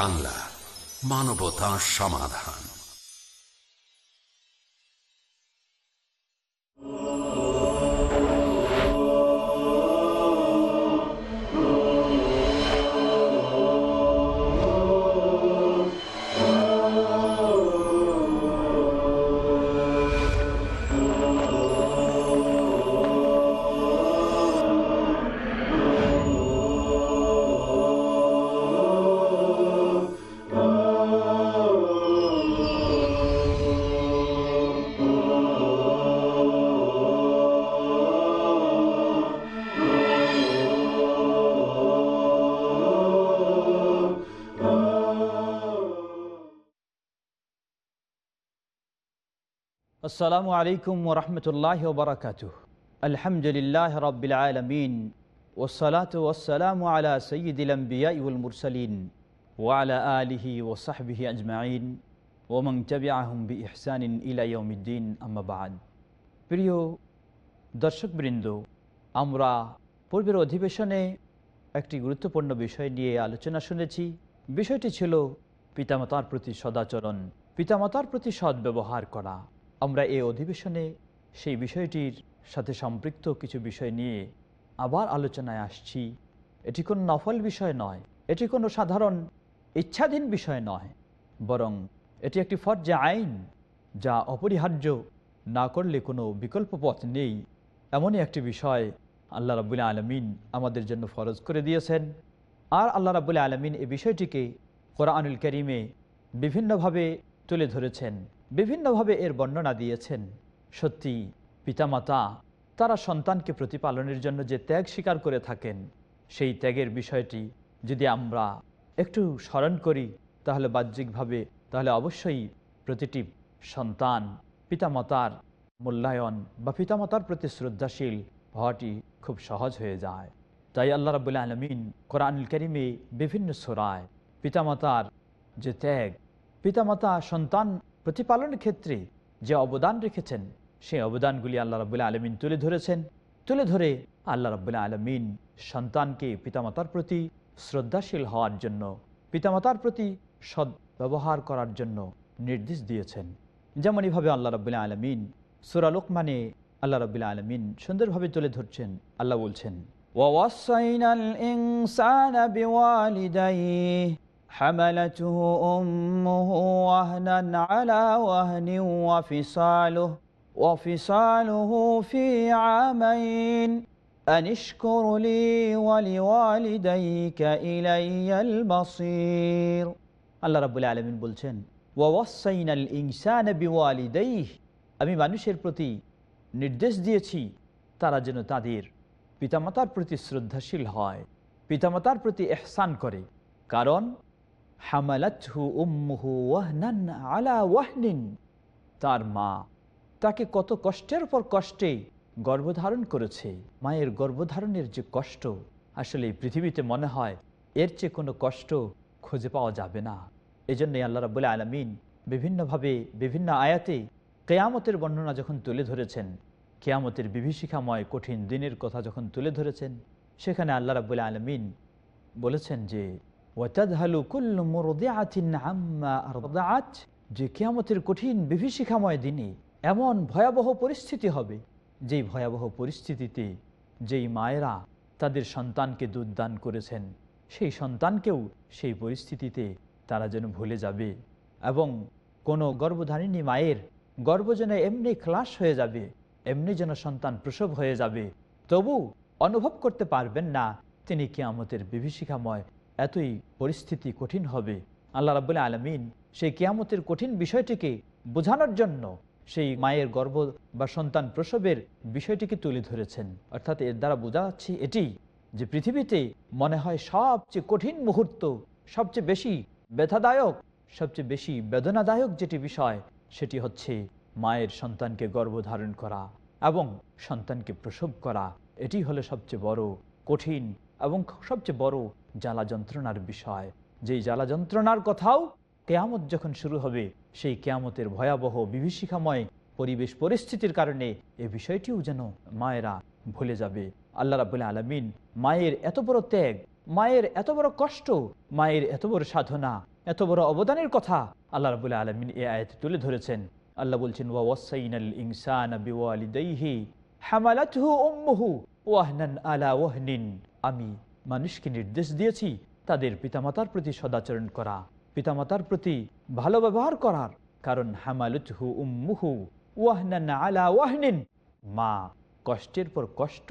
বাংলা মানবতা সমাধান। আসসালামু আলাইকুম ওরহমতুল্লাহ বারকাত আলহামদুলিল্লাহ রবিল আলমিন ওসলাত ওসালাম আলা মুরসালিন ওয়ালা আলিহি ওসাহবিহি আজমাইন ওমং আহম বি ইহসানিন ইলাইউদ্দিন আম্মাবাদ প্রিয় দর্শকবৃন্দ আমরা পূর্বের অধিবেশনে একটি গুরুত্বপূর্ণ বিষয় নিয়ে আলোচনা শুনেছি বিষয়টি ছিল পিতামাতার প্রতি সদাচরণ পিতামাতার প্রতি সদ্ব্যবহার করা আমরা এই অধিবেশনে সেই বিষয়টির সাথে সম্পৃক্ত কিছু বিষয় নিয়ে আবার আলোচনায় আসছি। এটি কোনো নফল বিষয় নয়, এটি কোনো সাধারণ ইচ্ছাধীন বিষয় নয়, বরং এটি একটি ফর্জা আইন যা অপরিহার্য না করলে কোনো বিকল্প পথ নেই। এমনই একটি বিষয় আল্লাহ রাবুল্লাহ আলমিন আমাদের জন্য ফরজ করে দিয়েছেন। আর আল্লাহ রাবুল্লাহ আলমিন এই বিষয়টিকে কোরআনুল করিমে বিভিন্নভাবে তুলে ধরেছেন। বিভিন্নভাবে এর বর্ণনা দিয়েছেন। সত্যি, পিতামাতা, তারা সন্তানকে প্রতিপালনের জন্য যে ত্যাগ স্বীকার করে থাকেন, সেই ত্যাগের বিষয়টি যদি আমরা একটু স্মরণ করি, তাহলে বাহ্যিকভাবে, তাহলে অবশ্যই প্রতিটি সন্তান পিতামাতার মূল্যায়ন বা পিতামাতার প্রতি শ্রদ্ধাশীল হওয়াটি খুব সহজ হয়ে যায়। তাই আল্লাহ রাবুল্লাহ আলমিন কোরআনুল করিমে বিভিন্ন সোরায় পিতামাতার যে ত্যাগ, পিতামাতা সন্তান প্রতিপালনের ক্ষেত্রে যে অবদান রেখেছেন, সেই অবদানগুলি আল্লাহ রবুল্লা আলমিন তুলে ধরেছেন। তুলে ধরে আল্লাহ রবুল্লা আলমিন সন্তানকে পিতামাতার প্রতি শ্রদ্ধাশীল হওয়ার জন্য, পিতামাতার প্রতি সদ ব্যবহার করার জন্য নির্দেশ দিয়েছেন। যেমন এভাবে আল্লাহ রবুল্লা আলমিন সুরালোক মানে আল্লাহ রবুল্লা আলমিন সুন্দরভাবে তুলে ধরছেন, আল্লাহ বলছেন ওয়াসাইনাল ইনসানা বিওয়ালিদাইহি। حملته أمه وهنا على وهن وفصاله وفصاله في عامين أن اشكر لي ولوالديك إلي المصير আল্লাহ রাবুল আলমিন বলছেন ওয়াসাইনাল ইনসান বিওয়ালিদাইহ আমি মানুষের প্রতি নির্দেশ দিয়েছি তারা যেন তাদের পিতামাতার প্রতি শ্রদ্ধাশীল হয় পিতামাতার প্রতি এহসান করে কারণ আলা তার মা তাকে কত কষ্টের পর কষ্টে গর্ভধারণ করেছে। মায়ের গর্ভধারণের যে কষ্ট, আসলে পৃথিবীতে মনে হয় এর চেয়ে কোনো কষ্ট খুঁজে পাওয়া যাবে না। এই জন্যই আল্লাহ রাবুল আলমিন বিভিন্নভাবে বিভিন্ন আয়াতে কেয়ামতের বর্ণনা যখন তুলে ধরেছেন, কেয়ামতের বিভীষিকাময় কঠিন দিনের কথা যখন তুলে ধরেছেন, সেখানে আল্লাহ রাবুল আলমিন বলেছেন যে যে কেয়ামতের কঠিন বিভীষিকাময় দিনে এমন ভয়াবহ পরিস্থিতি হবে, যেই ভয়াবহ পরিস্থিতিতে যেই মায়েরা তাদের সন্তানকে দুধ দান করেছেন, সেই সন্তানকেও সেই পরিস্থিতিতে তারা যেন ভুলে যাবে এবং কোনো গর্ভধারিণী মায়ের গর্ভ যেন এমনি ক্লাস হয়ে যাবে, এমনি যেন সন্তান প্রসব হয়ে যাবে, তবু অনুভব করতে পারবেন না তিনি কেয়ামতের বিভীষিকাময় এতই পরিস্থিতি কঠিন হবে। আল্লাহ রাবুল্লাহ আলমিন সেই কেয়ামতের কঠিন বিষয়টিকে বোঝানোর জন্য সেই মায়ের গর্ভ বা সন্তান প্রসবের বিষয়টিকে তুলে ধরেছেন। অর্থাৎ এর দ্বারা বোঝা যাচ্ছে এটি যে পৃথিবীতে মনে হয় সবচেয়ে কঠিন মুহূর্ত, সবচেয়ে বেশি ব্যথাদায়ক, সবচেয়ে বেশি বেদনাদায়ক যেটি বিষয়, সেটি হচ্ছে মায়ের সন্তানকে গর্ভধারণ করা এবং সন্তানকে প্রসব করা। এটি হলো সবচেয়ে বড় কঠিন এবং সবচেয়ে বড় জ্বালা যন্ত্রণার বিষয়। যেই জ্বালা যন্ত্রণার কথাও কেয়ামত যখন শুরু হবে, সেই কেয়ামতের ভয়াবহ, বিভীষিকাময় পরিবেশ পরিস্থিতির কারণে এ বিষয়টিও যেন মায়েরা ভুলে যাবে। আল্লাহ রাবুল্লাহ আলমিন মায়ের এত বড় ত্যাগ, মায়ের এত বড় কষ্ট, মায়ের এত বড় সাধনা, এত বড় অবদানের কথা আল্লাহ রাবুল আলমিন এ আয়াতে তুলে ধরেছেন। আল্লাহ বলছেন, ওয়া ওয়াসাইনাল ইনসানা বিওয়ালিদাইহি হামালাতহু উম্মুহু আমি মানুষকে নির্দেশ দিয়েছি তাদের পিতামাতার প্রতি সদাচরণ করা, পিতামাতার প্রতি ভালো ব্যবহার করার। কারণ হামালুতহু উম্মুহু ওয়াহনান আলা ওয়াহনিন। মা কষ্টের পর কষ্ট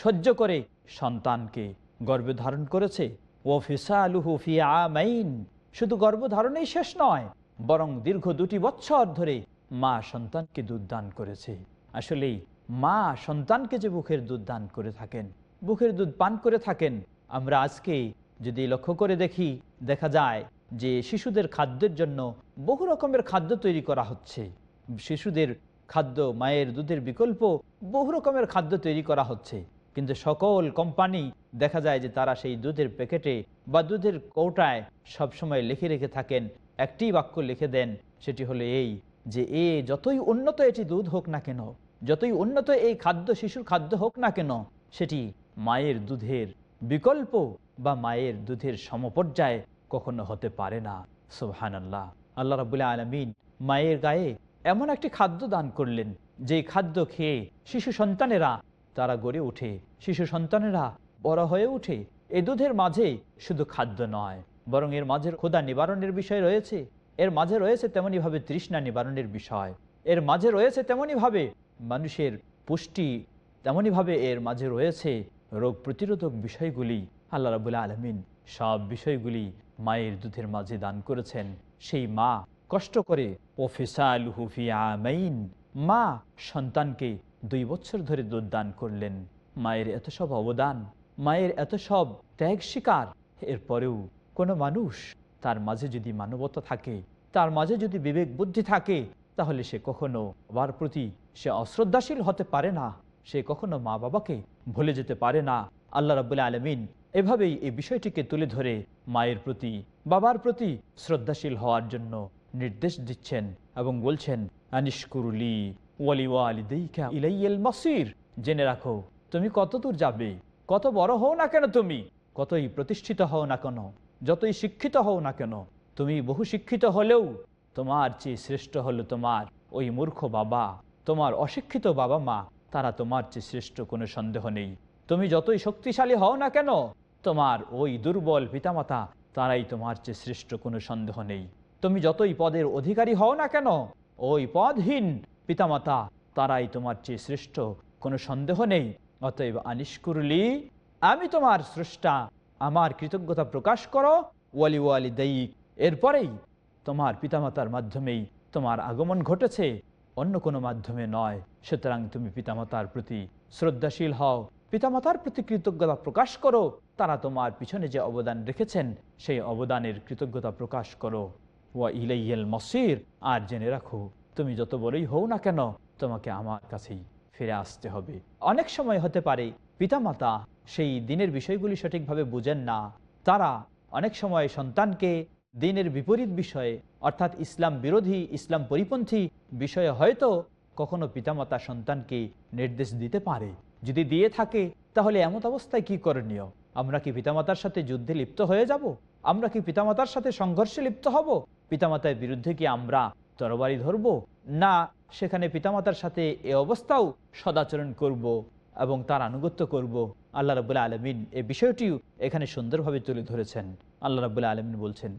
সহ্য করে সন্তানকে গর্ভে ধারণ করেছে। ও ফিসালুহু ফি আমাইন। শুধু গর্ভধারণেই শেষ নয়, বরং দীর্ঘ দুটি বছর ধরে মা সন্তানকে দুধ দান করেছে। আসলেই মা সন্তানকে যে বুকের দুধ দান করে থাকেন বুকের দুধ পান করে থাকেন। আমরা আজকে যদি লক্ষ্য করে দেখি, দেখা যায় যে শিশুদের খাদ্যের জন্য বহু রকমের খাদ্য তৈরি করা হচ্ছে। শিশুদের খাদ্য, মায়ের দুধের বিকল্প বহু রকমের খাদ্য তৈরি করা হচ্ছে। কিন্তু সকল কোম্পানি দেখা যায় যে তারা সেই দুধের প্যাকেটে বা দুধের কৌটায় সবসময় লিখে রেখে থাকেন। একটি বাক্য লিখে দেন, সেটি হলো এই যে, এ যতই উন্নত এটি দুধ হোক না কেন, যতই উন্নত এই খাদ্য, শিশুর খাদ্য হোক না কেন, সেটি মায়ের দুধের বিকল্প বা মায়ের দুধের সমপর্যায়ে কখনো হতে পারে না। সোহান আল্লাহ আল্লাহ রাবুল্লাহ আলমিন মায়ের গায়ে এমন একটি খাদ্য দান করলেন যে খাদ্য খেয়ে শিশু সন্তানেরা তারা গড়ে ওঠে। শিশু সন্তানেরা বড় হয়ে ওঠে। এই দুধের মাঝে শুধু খাদ্য নয়, বরং এর মাঝের ক্ষুদা নিবারণের বিষয় রয়েছে। এর মাঝে রয়েছে তেমনইভাবে তৃষ্ণা নিবারণের বিষয়। এর মাঝে রয়েছে তেমনইভাবে মানুষের পুষ্টি তেমনইভাবে এর মাঝে রয়েছে রোগ প্রতিরোধক বিষয়গুলি আল্লাহ রাবুল্লাহ আলমিন সব বিষয়গুলি মায়ের দুধের মাঝে দান করেছেন। সেই মা কষ্ট করে ওফিসাল হুফিয়ামাইন মা সন্তানকে দুই বছর ধরে দুধ দান করলেন। মায়ের এত সব অবদান, মায়ের এত সব ত্যাগ শিকার এরপরেও কোনো মানুষ তার মাঝে যদি মানবতা থাকে, তার মাঝে যদি বিবেক বুদ্ধি থাকে, তাহলে সে কখনো বাবার প্রতি সে অশ্রদ্ধাশীল হতে পারে না। সে কখনো মা বাবাকে ভুলে যেতে পারে না। আল্লাহ রাবুল্লাহ আলমিন এভাবেই এই বিষয়টিকে তুলে ধরে মায়ের প্রতি, বাবার প্রতি শ্রদ্ধাশীল হওয়ার জন্য নির্দেশ দিচ্ছেন এবং বলছেন আনিশকুরুলি ওয়ালিওয়ালিদাইকা ইলাইয়াল মাসির। জেনে রাখো, তুমি কত দূর যাবে, কত বড় হও না কেন তুমি, কতই প্রতিষ্ঠিত হও না কেন, যতই শিক্ষিত হও না কেন, তুমি বহু শিক্ষিত হলেও তোমার চেয়ে শ্রেষ্ঠ হলো তোমার ওই মূর্খ বাবা, তোমার অশিক্ষিত বাবা মা। তারা তোমার চেয়ে শ্রেষ্ঠ কোনো সন্দেহ নেই। তুমি যতই শক্তিশালী হও না কেন, তোমার ওই দুর্বল পিতামাতা তারাই তোমার চেয়ে শ্রেষ্ঠ কোনো সন্দেহ নেই। তুমি যতই পদের অধিকারী হও না কেন, ওই পদহীন পিতামাতা তারাই তোমার চেয়ে শ্রেষ্ঠ কোনো সন্দেহ নেই। অতএব আনিস করলি আমি তোমার স্রষ্টা, আমার কৃতজ্ঞতা প্রকাশ করো, ওয়ালি ওয়ালি দৈক এরপরেই তোমার পিতামাতার মাধ্যমেই তোমার আগমন ঘটেছে। অন্য কোনো মাধ্যমে নয়। সুতরাং তুমি পিতামাতার প্রতি শ্রদ্ধাশীল হও। পিতামাতার প্রতি কৃতজ্ঞতা প্রকাশ করো। তারা তোমার পিছনে যে অবদান রেখেছেন, সেই অবদানের কৃতজ্ঞতা প্রকাশ করো। ওয়া ইলাইয়েল মসির। আর জেনে রাখো, তুমি যত বলেই হও না কেন, তোমাকে আমার কাছেই ফিরে আসতে হবে। অনেক সময় হতে পারে, পিতামাতা সেই দিনের বিষয়গুলি সঠিকভাবে বুঝেন না। তারা অনেক সময় সন্তানকে দিনের বিপরীত বিষয়ে, অর্থাৎ ইসলাম বিরোধী, ইসলাম পরিপন্থী বিষয়ে হয়তো কখনো পিতামাতা সন্তানকে নির্দেশ দিতে পারে। যদি দিয়ে থাকে, তাহলে এমত অবস্থায় কি করণীয়? আমরা কি পিতামাতার সাথে যুদ্ধে লিপ্ত হয়ে যাব? আমরা কি পিতামাতার সাথে সংঘর্ষে লিপ্ত হব? পিতামাতার বিরুদ্ধে কি আমরা তরবারি ধরব? না, সেখানে পিতামাতার সাথে এ অবস্থাও সদাচরণ করব এবং তার আনুগত্য করব। আল্লাহ রাবুল্লাহ আলমিন এ বিষয়টিও এখানে সুন্দরভাবে তুলে ধরেছেন। আল্লাহ রাবুল্লাহ আলমিন বলছেন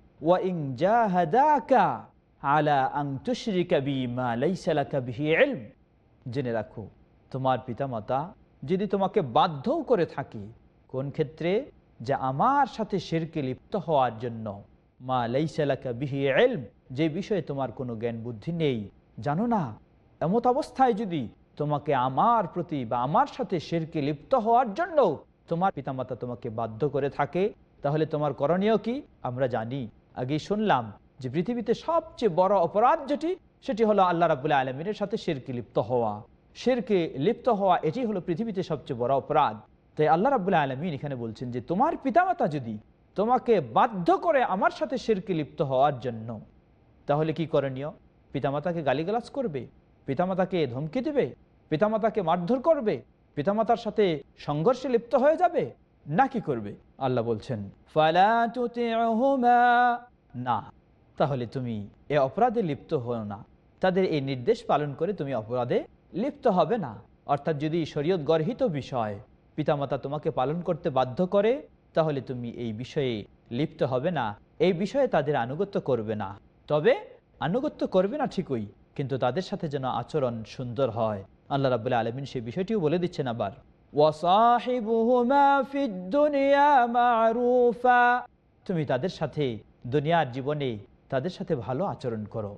আলা আং মা জেনে রাখো, তোমার পিতামাতা যদি তোমাকে বাধ্যও করে থাকি কোন ক্ষেত্রে? যে আমার সাথে শেরকে লিপ্ত হওয়ার জন্য। মা লাইসালাকা বিহি এলম যে বিষয়ে তোমার কোনো জ্ঞান বুদ্ধি নেই। জানো না, এমত অবস্থায় যদি তোমাকে আমার প্রতি বা আমার সাথে শেরকে লিপ্ত হওয়ার জন্য তোমার পিতামাতা তোমাকে বাধ্য করে থাকে, তাহলে তোমার করণীয় কি? আমরা জানি। আগেই শুনলাম যে পৃথিবীতে সবচেয়ে বড় অপরাধ যেটি, সেটি হলো আল্লাহ রাবুল্লাহ আলমিনের সাথে শেরকে লিপ্ত হওয়া। শেরকে লিপ্ত হওয়া, এটি হলো পৃথিবীতে সবচেয়ে বড় অপরাধ। তাই আল্লাহ রাবুল্লাহ আলমিন এখানে বলছেন যে, তোমার পিতামাতা যদি তোমাকে বাধ্য করে আমার সাথে শেরকে লিপ্ত হওয়ার জন্য, তাহলে কি করণীয়? পিতামাতাকে গালিগালাজ করবে, পিতামাতাকে ধমকি দেবে, পিতামাতাকে মারধর করবে, পিতামাতার সাথে সংঘর্ষে লিপ্ত হয়ে যাবে না কি করবে? আল্লাহ বলছেন না, তাহলে তুমি এ অপরাধে লিপ্ত হও না। তাদের এই নির্দেশ পালন করে তুমি অপরাধে লিপ্ত হবে না। অর্থাৎ যদি শরীয়ত গর্হিত বিষয় পিতামাতা তোমাকে পালন করতে বাধ্য করে, তাহলে তুমি এই বিষয়ে লিপ্ত হবে না। এই বিষয়ে তাদের আনুগত্য করবে না। তবে আনুগত্য করবে না ঠিকই, কিন্তু তাদের সাথে যেন আচরণ সুন্দর হয়। আল্লাহ রাবুল্লাহ আলমিন সেই বিষয়টিও বলে দিচ্ছেন আবার। মারুফা তুমি তাদের সাথে দুনিয়ার জীবনে তাদের সাথে ভালো আচরণ করো।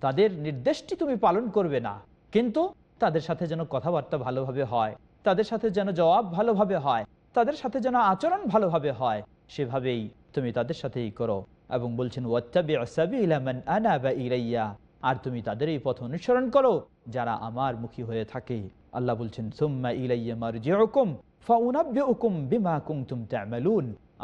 তাদের নির্দেশটি তুমি পালন করবে না। কিন্তু তাদের সাথে যেন কথাবার্তা ভালোভাবে হয়, তাদের সাথে যেন জবাব ভালোভাবে হয়, তাদের সাথে যেন আচরণ ভালোভাবে হয়, সেভাবেই তুমি তাদের সাথেই করো। এবং বলছেন আর তুমি তাদের এই পথ অনুসরণ করো, যারা আমার মুখী হয়ে থাকে। আল্লাহ বলছেন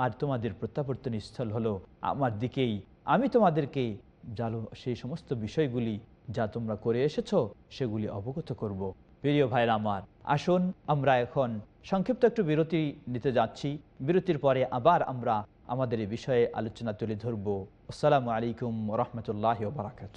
আর তোমাদের প্রত্যাবর্তন স্থল হলো আমার দিকেই। আমি তোমাদেরকে জানো সেই সমস্ত বিষয়গুলি যা তোমরা করে এসেছ, সেগুলি অবগত করব। প্রিয় ভাইরা আমার, আসুন আমরা এখন সংক্ষিপ্ত একটু বিরতি নিতে যাচ্ছি। বিরতির পরে আবার আমরা আমাদের এই বিষয়ে আলোচনা তুলে ধরব। আসসালামু আলাইকুম রহমতুল্লাহ বারাকাত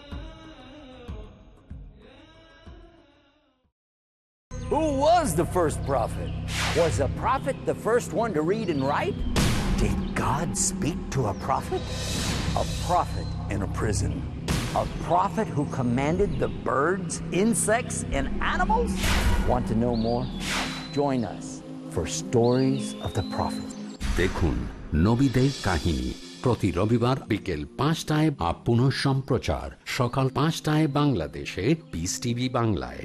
Who was the first prophet? Was a prophet the first one to read and write? Did God speak to a prophet? A prophet in a prison. A prophet who commanded the birds, insects, and animals? Want to know more? Join us for Stories of the Prophet. দেখুন নবীদের কাহিনী প্রতি রবিবার বিকেল পাঁচটায় বা পুনঃ সম্প্রচার সকাল পাঁচটায় বাংলাদেশে পিস টিভি বাংলায়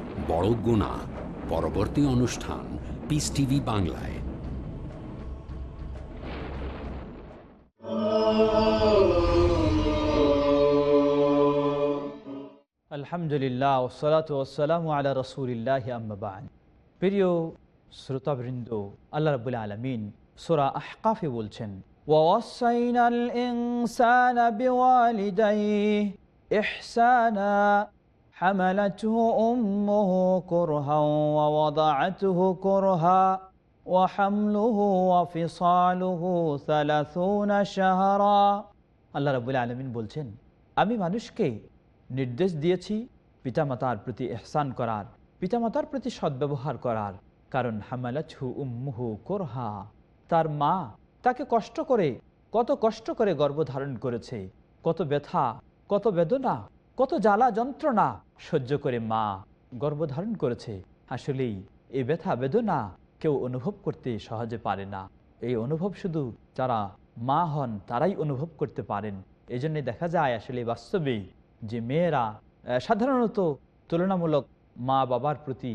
বড় গুণা, পরবর্তী অনুষ্ঠান পিস টিভি বাংলায়। আলহামদুলিল্লাহ ওসলাত ওসালাম আলা রসুলিল্লাহ আম্মাবান প্রিয় শ্রোতাবৃন্দ, আল্লাহ রবুল্লা আলমিন সোরা আহকাফে বলছেন ওয়াসাইনাল ইনসানা বিওয়ালিদাইহি ইহসানা حملته أمه كرها ووضعته كرها وحمله وفصاله ثلاثون شهرا আল্লাহ রাবুল আলমিন বলছেন আমি মানুষকে নির্দেশ দিয়েছি পিতামাতার প্রতি এহসান করার পিতামাতার প্রতি সদ্ব্যবহার করার কারণ হামালাছু উম্মুহু কোরহা তার মা তাকে কষ্ট করে কত কষ্ট করে গর্ভধারণ করেছে কত ব্যথা কত বেদনা কত জ্বালা যন্ত্রণা সহ্য করে মা গর্ভধারণ করেছে। আসলেই এই ব্যথা, বেদনা কেউ অনুভব করতে সহজে পারে না। এই অনুভব শুধু যারা মা হন তারাই অনুভব করতে পারেন। এই জন্যে দেখা যায় আসলে বাস্তবে যে মেয়েরা সাধারণত তুলনামূলক মা বাবার প্রতি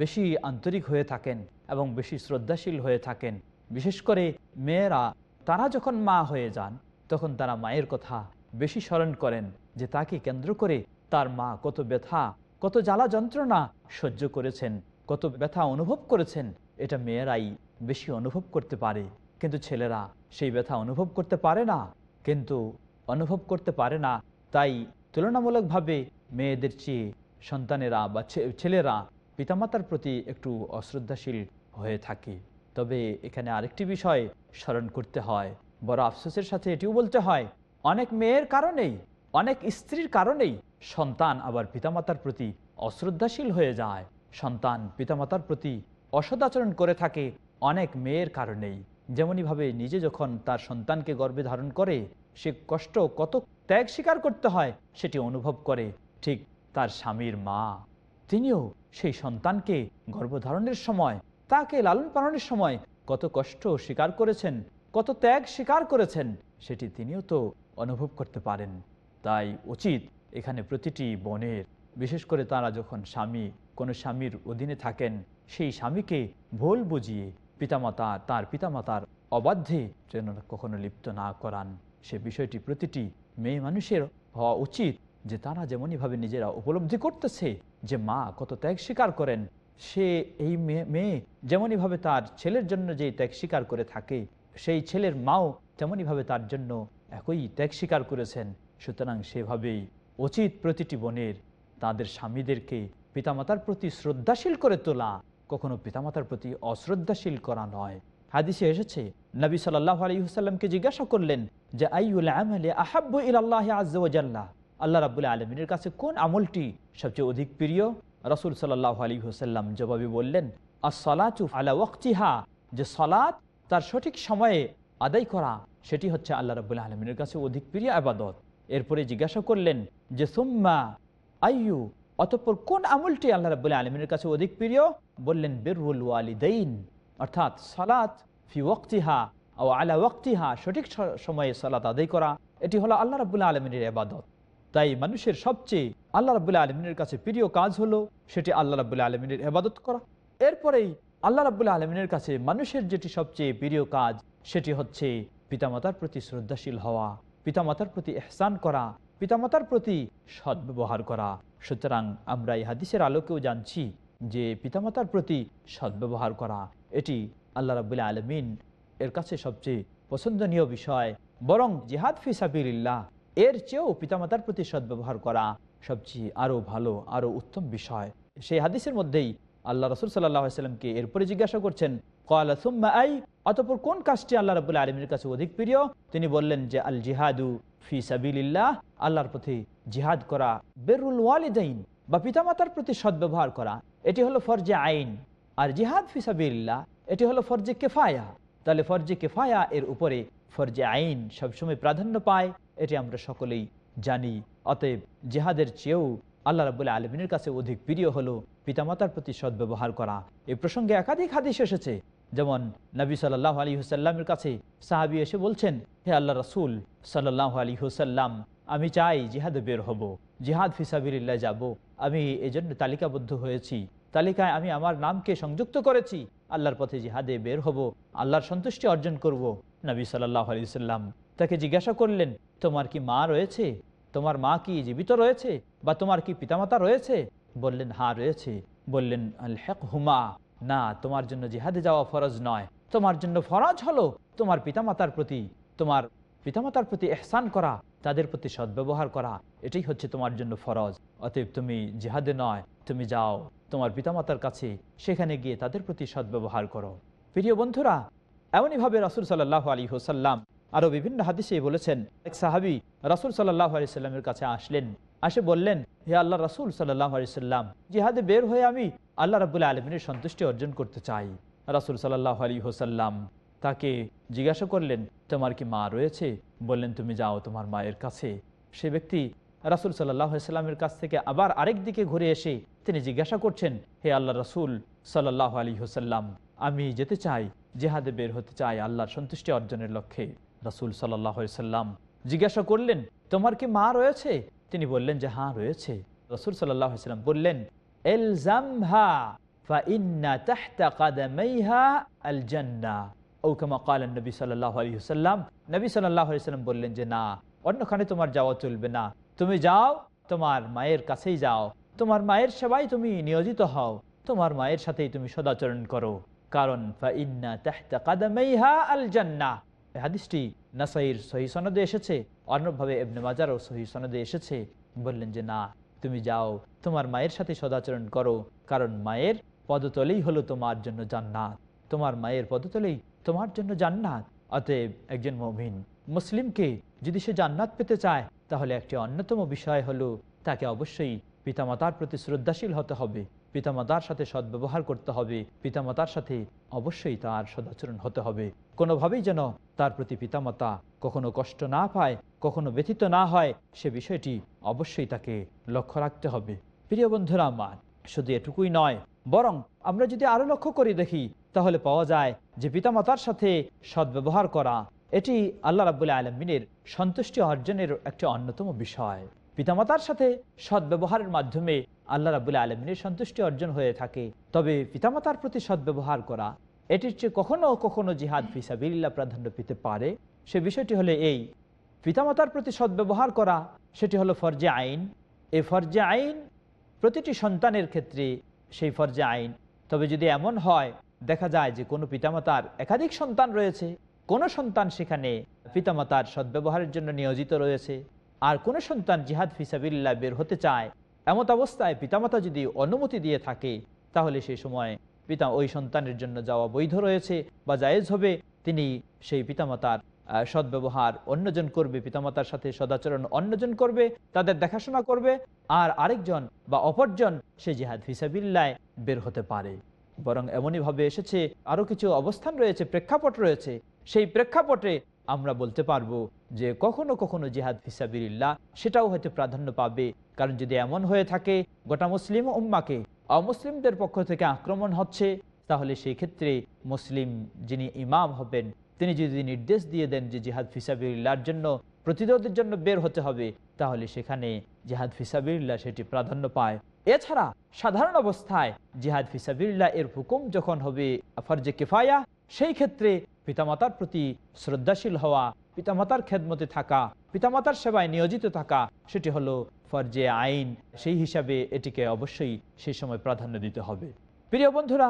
বেশি আন্তরিক হয়ে থাকেন এবং বেশি শ্রদ্ধাশীল হয়ে থাকেন। বিশেষ করে মেয়েরা, তারা যখন মা হয়ে যান, তখন তারা মায়ের কথা বেশি স্মরণ করেন। যে তাকে কেন্দ্র করে তার মা কত ব্যথা, কত জ্বালা যন্ত্রণা সহ্য করেছেন, কত ব্যথা অনুভব করেছেন, এটা মেয়েরাই বেশি অনুভব করতে পারে। কিন্তু ছেলেরা সেই ব্যথা অনুভব করতে পারে না। কিন্তু অনুভব করতে পারে না, তাই তুলনামূলকভাবে মেয়েদের চেয়ে সন্তানেরা বা ছেলেরা পিতামাতার প্রতি একটু অশ্রদ্ধাশীল হয়ে থাকে। তবে এখানে আরেকটি বিষয় স্মরণ করতে হয়। বড় আফসোসের সাথে এটিও বলতে হয়, অনেক মেয়ের কারণেই অনেক স্ত্রীর কারণেই সন্তান আবার পিতামাতার প্রতি অশ্রদ্ধাশীল হয়ে যায়। সন্তান পিতামাতার প্রতি অসদাচরণ করে থাকে অনেক মেয়ের কারণেই। যেমনইভাবে নিজে যখন তার সন্তানকে গর্ভে ধারণ করে, সে কষ্ট কত ত্যাগ স্বীকার করতে হয়, সেটি অনুভব করে ঠিক তার স্বামীর মা। তিনিও সেই সন্তানকে গর্ভধারণের সময়, তাকে লালন পালনের সময় কত কষ্ট স্বীকার করেছেন, কত ত্যাগ স্বীকার করেছেন, সেটি তিনিও তো অনুভব করতে পারেন। তাই উচিত এখানে প্রতিটি বোনের, বিশেষ করে তারা যখন স্বামী, কোনো স্বামীর অধীনে থাকেন, সেই স্বামীকে ভুল বুঝিয়ে পিতামাতা, তার পিতামাতার অবাধ্যে যেন কখনো লিপ্ত না করান। সে বিষয়টি প্রতিটি মেয়ে মানুষের হওয়া উচিত যে তারা যেমনইভাবে নিজেরা উপলব্ধি করতেছে যে মা কত ত্যাগ স্বীকার করেন, সে এই মেয়ে যেমনইভাবে তার ছেলের জন্য যে ত্যাগ স্বীকার করে থাকে, সেই ছেলের মাও তেমনইভাবে তার জন্য একই ত্যাগ স্বীকার করেছেন। সুতরাং সেভাবেই উচিত প্রতিটি বোনের তাদের স্বামীদেরকে পিতামাতার প্রতি শ্রদ্ধাশীল করে তোলা। কখনো পিতামাতার প্রতি অশ্রদ্ধাশীল করা নয়। হাদিসে এসেছে, নবী সাল্লাহ আলহিহসাল্লামকে জিজ্ঞাসা করলেন যে আইউল আল্লাহ রাবুল্লাহ আলমিনের কাছে, কোন আমলটি সবচেয়ে অধিক প্রিয়? রসুল সাল্লাহ আলী হোসাল্লাম জবাবে বললেন আসলাচু যে সলাৎ তার সঠিক সময়ে আদায় করা, সেটি হচ্ছে আল্লাহ রাবুল্লাহ আলমিনের কাছে অধিক প্রিয় আবাদত। এরপরে জিজ্ঞাসা করলেন যে, সুম্মা, আইয়ু, অতঃপর কোন আমলটি আল্লাহ রাবুল্লাহ আলমিনের কাছে অধিক প্রিয়? বললেন বেরুল ওয়ালিদাইন, অর্থাৎ সালাত ফি ওয়াক্তিহা ও আলা ওয়াক্তিহা, সঠিক সময়ে সালাত আদায় করা। এটি হলো আল্লাহ রাবুল্লাহ আলমিনের আবাদত তাই মানুষের সবচেয়ে আল্লাহ রাবুল্লাহ আলমিনের কাছে প্রিয় কাজ হলো সেটি আল্লাহ রাবুল্লাহ আলমিনের আবাদত করা। এরপরেই আল্লাহ রাবুল্লাহ আলমিনের কাছে মানুষের যেটি সবচেয়ে প্রিয় কাজ, সেটি হচ্ছে পিতামাতার প্রতি শ্রদ্ধাশীল হওয়া। পিতামাতার প্রতি এহসান করা, পিতামাতার প্রতি সদ্ব্যবহার করা। সুতরাং আমরা এই হাদিসের আলোকেও জানছি যে পিতামাতার প্রতি সদ্ব্যবহার করা, এটি আল্লাহ রাবুল্লাহ আলমিন এর কাছে সবচেয়ে পছন্দনীয় বিষয়। বরং জিহাদ ফিসাবিল্লাহ এর চেয়েও পিতামাতার প্রতি সদ্ব্যবহার করা সবচেয়ে আরও ভালো, আরও উত্তম বিষয়। সেই হাদিসের মধ্যেই আল্লাহ রসুল সাল্লাহামকে এরপরে জিজ্ঞাসা করছেন কয়লা সুম্মা আই অতপর কোন কাজটি আল্লাহ রবুল্লা আলমীর কাছে অধিক প্রিয়? তিনি বললেন যে আল জিহাদু ফি সাবিল্লাহ আল্লাহর প্রতি জিহাদ করা বেরুল ওয়ালিদাইন, বা পিতামাতার প্রতি সদ্ব্যবহার করা, এটি হলো ফরজে আইন। আর জিহাদ ফি সাবিল্লাহ এটি হলো ফরজে কেফায়া। তাহলে ফরজে কেফায়া এর উপরে ফরজে আইন সবসময় প্রাধান্য পায়, এটি আমরা সকলেই জানি। অতএব জেহাদের চেয়েও আল্লাহ রাবুল্লাহ আলমিনের কাছে অধিক প্রিয় হলো পিতামাতার প্রতি সদ্ব্যবহার করা। এ প্রসঙ্গে একাধিক হাদিস এসেছে যেমন নবী সাল্লাহ আলী হুসাল্লামের কাছে সাহাবি এসে বলছেন, হে আল্লাহ রসুল সাল্লাহ আলী হুসাল্লাম আমি চাই জিহাদে বের হব, জিহাদ ফিসাবিল্লাহ যাব, আমি এজন্য তালিকাবদ্ধ হয়েছি, তালিকায় আমি আমার নামকে সংযুক্ত করেছি, আল্লাহর পথে জিহাদে বের হব, আল্লাহর সন্তুষ্টি অর্জন করব। নবী সাল্লাহ আলি সাল্লাম তাকে জিজ্ঞাসা করলেন, তোমার কি মা রয়েছে? তোমার মা কি জীবিত রয়েছে? বা তোমার কি পিতামাতা রয়েছে? বললেন হ্যাঁ রয়েছে। বললেন আল হুমা না, তোমার জন্য জিহাদে যাওয়া ফরজ নয়। তোমার জন্য ফরজ হলো তোমার পিতামাতার প্রতি, তোমার পিতামাতার প্রতি এহসান করা, তাদের প্রতি সদ্ব্যবহার করা। এটাই হচ্ছে তোমার জন্য ফরজ। অতএব তুমি জিহাদে নয়, তুমি যাও তোমার পিতামাতার কাছে, সেখানে গিয়ে তাদের প্রতি সদ্ব্যবহার করো। প্রিয় বন্ধুরা, এমনইভাবে রাসুল সাল্লাহ আলী হোসাল্লাম আরও বিভিন্ন হাদিসে বলেছেন, এক সাহাবি রাসুল সাল্লাহ আলি সাল্লামের কাছে আসলেন, আসে বললেন, হে আল্লাহ রাসুল সাল্লাহ আলি সাল্লাম জিহাদে বের হয়ে আমি আল্লাহ রাবুল্লাহ আলমিনের সন্তুষ্টি অর্জন করতে চাই। রাসুল সাল্লাহ আলী হোসাল্লাম তাকে জিজ্ঞাসা করলেন, তোমার কি মা রয়েছে? বললেন, তুমি যাও তোমার মায়ের কাছে। সে ব্যক্তি রাসুল সাল্লাহ সাল্লামের কাছ থেকে আবার আরেক দিকে ঘুরে এসে তিনি জিজ্ঞাসা করছেন, হে আল্লাহ রাসুল সাল্লাহ আলী হোসাল্লাম আমি যেতে চাই, জেহাদে বের হতে চাই আল্লাহর সন্তুষ্টি অর্জনের লক্ষ্যে। রাসুল সাল্লাহ সাল্লাম জিজ্ঞাসা করলেন, তোমার কি মা রয়েছে? তিনি বললেন যে হ্যাঁ রয়েছে। রসুল সাল্লাম বললেন এলজামহা فإن تحت قدميها الجنة أو كما قال النبي صلى الله عليه وسلم নবী সাল্লাল্লাহু আলাইহি সাল্লাম বললেন যে না অন্যখানে তোমার যাওয়া চলবে না তুমি যাও তোমার মায়ের কাছেই যাও তোমার মায়ের সেবায় তুমি নিয়োজিত হও তোমার মায়ের সাথেই তুমি সদাচরণ করো কারণ ফাইন্না তাহতা কাদামাইহা আল জান্নাহ এই হাদিসটি নাসাইর সহি সনদে এসেছে অন্যভাবে এবনে মাজারও সহি সনদে এসেছে বললেন যে না তুমি যাও, তোমার মায়ের সাথে সদাচরণ করো, কারণ মায়ের পদতলেই হলো তোমার জন্য জান্নাত। তোমার মায়ের পদতলেই তোমার জন্য জান্নাত। অতএব একজন মমিন মুসলিমকে যদি সে জান্নাত পেতে চায়, তাহলে একটি অন্যতম বিষয় হলো তাকে অবশ্যই পিতামাতার প্রতি শ্রদ্ধাশীল হতে হবে। পিতামাতার সাথে সদ্ব্যবহার করতে হবে। পিতামাতার সাথে অবশ্যই তার সদাচরণ হতে হবে। কোনোভাবেই যেন তার প্রতি পিতামাতা কখনো কষ্ট না পায়, কখনো ব্যথিত না হয়, সে বিষয়টি অবশ্যই তাকে লক্ষ্য রাখতে হবে। প্রিয় বন্ধুরা আমার, শুধু এটুকুই নয়, বরং আমরা যদি আরও লক্ষ্য করি দেখি, তাহলে পাওয়া যায় যে পিতামাতার সাথে সদ্ব্যবহার করা, এটি আল্লাহ রাবুল্লাহ আলমিনের সন্তুষ্টি অর্জনের একটি অন্যতম বিষয়। পিতামাতার সাথে সদ্ব্যবহারের মাধ্যমে আল্লাহ রাবুল্লাহ আলমিনের সন্তুষ্টি অর্জন হয়ে থাকে। তবে পিতামাতার প্রতি সদ্ব্যবহার করা, এটির চেয়ে কখনো কখনো জিহাদ ফিসাবিল্লা প্রাধান্য পেতে পারে। সে বিষয়টি হলে এই, পিতামাতার প্রতি সদ্ব্যবহার করা, সেটি হলো ফরজে আইন। এই ফরজে আইন প্রতিটি সন্তানের ক্ষেত্রে সেই ফরজে আইন। তবে যদি এমন হয়, দেখা যায় যে কোনো পিতামাতার একাধিক সন্তান রয়েছে, কোনো সন্তান সেখানে পিতামাতার সদ্ব্যবহারের জন্য নিয়োজিত রয়েছে। আর কোনো সন্তান জিহাদ ফিসাবিল্লা বের হতে চায় এমত অবস্থায় পিতামাতা যদি অনুমতি দিয়ে থাকে, তাহলে সেই সময় পিতা ওই সন্তানের জন্য যাওয়া বৈধ রয়েছে বা জায়েজ হবে। তিনি সেই পিতামাতার সদ্ব্যবহার অন্যজন করবে, পিতামাতার সাথে সদাচরণ অন্যজন করবে, তাদের দেখাশোনা করবে, আর আরেকজন বা অপরজন সে জিহাদ ফিসাবিল্লায় বের হতে পারে। বরং এমনইভাবে এসেছে আরও কিছু অবস্থান রয়েছে, প্রেক্ষাপট রয়েছে। সেই প্রেক্ষাপটে আমরা বলতে পারব যে কখনো কখনো জিহাদ ফিসাবিল্লাহ সেটাও হয়তো প্রাধান্য পাবে। কারণ যদি এমন হয়ে থাকে, গোটা মুসলিম উম্মাকে অমুসলিমদের পক্ষ থেকে আক্রমণ হচ্ছে, তাহলে সেই ক্ষেত্রে মুসলিম যিনি ইমাম হবেন, তিনি যদি নির্দেশ দিয়ে দেন যে জিহাদ ফিসাবিল্লাহর জন্য, প্রতিরোধের জন্য বের হতে হবে, তাহলে সেখানে জিহাদ ফিসাবিল্লাহ সেটি প্রাধান্য পায়। এছাড়া সাধারণ অবস্থায় জিহাদ ফিসাবিল্লাহ এর হুকুম যখন হবে, ফরজে কেফায়া, সেই ক্ষেত্রে পিতামাতার প্রতি শ্রদ্ধাশীল হওয়া, পিতামাতার খেদমতে থাকা, পিতামাতার সেবায় নিয়োজিত থাকা, সেটি হলো ফরজে আইন। সেই হিসাবে এটিকে অবশ্যই সেই সময় প্রাধান্য দিতে হবে। প্রিয় বন্ধুরা,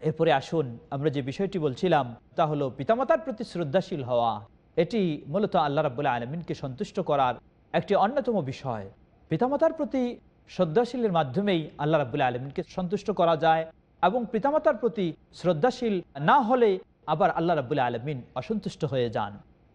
এরপরে আসুন আমরা যে বিষয়টি বলছিলাম, তা হলো পিতামাতার প্রতি শ্রদ্ধাশীল হওয়া। এটি মূলত আল্লাহ রাবুল্লাহ আলমিনকে সন্তুষ্ট করার একটি অন্যতম বিষয়। পিতামাতার প্রতি শ্রদ্ধাশীলের মাধ্যমেই আল্লাহ রাবুল্লাহ আলমিনকে সন্তুষ্ট করা যায় এবং পিতামাতার প্রতি শ্রদ্ধাশীল না হলে আবার আল্লাহ রাবুল্লাহ আলমিন অসন্তুষ্ট হয়ে যান।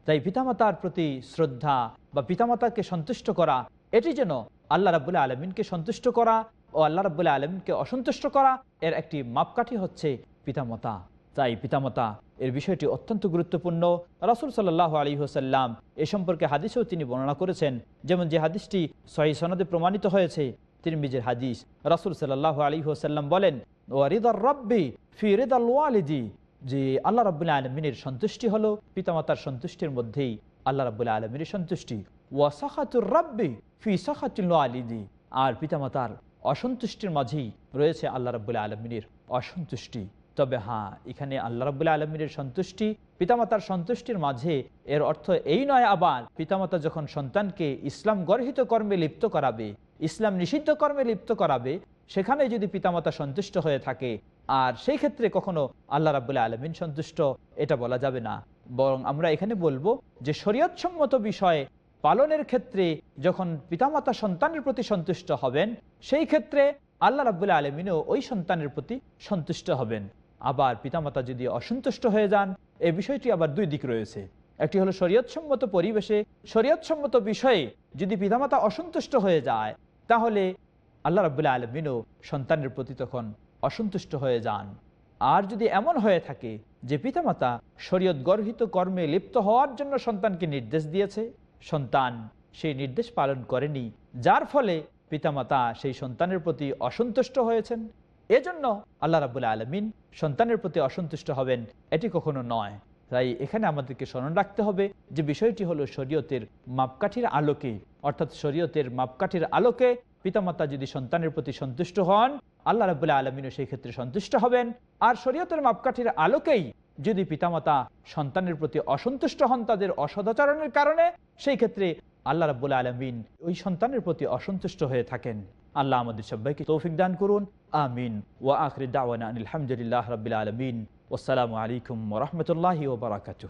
তাই পিতামাতার প্রতি শ্রদ্ধা বা পিতামাতাকে সন্তুষ্ট করা, এটি যেন আল্লাহ রাবুল্লাহ আলমিনকে সন্তুষ্ট করা ও আল্লাহ রাবুল্লাহ আলমিনকে অসন্তুষ্ট করা এর একটি মাপকাঠি হচ্ছে পিতামাতা। তাই পিতামাতা এর বিষয়টি অত্যন্ত গুরুত্বপূর্ণ। রাসুল সাল্লাহ আলী হোসাল্লাম এ সম্পর্কে হাদিসেও তিনি বর্ণনা করেছেন, যেমন যে হাদিসটি সহি সনদে প্রমাণিত হয়েছে তিনি নিজের হাদিস রাসুল সাল্লাহ আলী হোসাল্লাম বলেন ওয়ারিদার রব্বি ফি রিদাল ওয়ালিদি। যে আল্লাহ রাবুল্লাহ আলমিনের সন্তুষ্টি হলো, পিতামাতার সন্তুষ্টির মধ্যেই আল্লাহ রাবুল্লাহ আলমিনের সন্তুষ্টি। ওয়াসাখাতুর রব্বি ফি সাখাতুল আলিদি আর পিতামাতার অসন্তুষ্টির মাঝেই রয়েছে আল্লাহ রাবুল্লাহ আলমিনের অসন্তুষ্টি। তবে হ্যাঁ এখানে আল্লাহ রাবুল্লাহ আলমিনের সন্তুষ্টি, পিতামাতার সন্তুষ্টির মাঝে এর অর্থ এই নয় আবার, পিতামাতা যখন সন্তানকে ইসলাম গর্হিত কর্মে লিপ্ত করাবে, ইসলাম নিষিদ্ধ কর্মে লিপ্ত করাবে, সেখানে যদি পিতামাতা সন্তুষ্ট হয়ে থাকে আর সেই ক্ষেত্রে কখনো আল্লাহ রাবুল্লাহ আলমিন সন্তুষ্ট এটা বলা যাবে না। বরং আমরা এখানে বলব যে শরীয়তসম্মত বিষয়ে পালনের ক্ষেত্রে যখন পিতামাতা সন্তানের প্রতি সন্তুষ্ট হবেন, সেই ক্ষেত্রে আল্লাহ রাবুল্লাহ আলমিনও ওই সন্তানের প্রতি সন্তুষ্ট হবেন। আবার পিতামাতা যদি অসন্তুষ্ট হয়ে যান এই বিষয়টি আবার দুই দিক রয়েছে। একটি হলো শরীয়তসম্মত পরিবেশে শরীয়তসম্মত বিষয়ে যদি পিতামাতা অসন্তুষ্ট হয়ে যায়, তাহলে আল্লাহ রাবুল্লাহ আলমিনও সন্তানের প্রতি তখন অসন্তুষ্ট হয়ে যান। আর যদি এমন হয়ে থাকে যে পিতামাতা শরীয়ত গর্হিত কর্মে লিপ্ত হওয়ার জন্য সন্তানকে নির্দেশ দিয়েছে, সন্তান সেই নির্দেশ পালন করেনি, যার ফলে পিতামাতা সেই সন্তানের প্রতি অসন্তুষ্ট হয়েছেন। এজন্য আল্লাহ রাবুল্লাহ আলমিন সন্তানের প্রতি অসন্তুষ্ট হবেন, এটি কখনো নয়। তাই এখানে আমাদেরকে স্মরণ রাখতে হবে যে বিষয়টি হলো শরীয়তের মাপকাঠির আলোকে। অর্থাৎ শরীয়তের মাপকাঠির আলোকে পিতামাতা যদি সন্তানের প্রতি সন্তুষ্ট হন আল্লাহ রাবুল্লাহ আলমিনও সেই ক্ষেত্রে সন্তুষ্ট হবেন। আর শরীয়তের মাপকাঠির আলোকেই যদি পিতামাতা সন্তানের প্রতি অসন্তুষ্ট হন তাদের অসদাচরণের কারণে, সেই ক্ষেত্রে আল্লাহ রাবুল্লাহ আলমিন ওই সন্তানের প্রতি অসন্তুষ্ট হয়ে থাকেন। আল্লাহ আমাদের সবাইকে তৌফিক দান করুন। আমিন। ওয়া আখরি দাওয়ানা আলহামদুলিল্লাহ রবিল আলমিন। ওসালামু আলাইকুম ওরহমতুল্লাহি ওবরাকাতুহ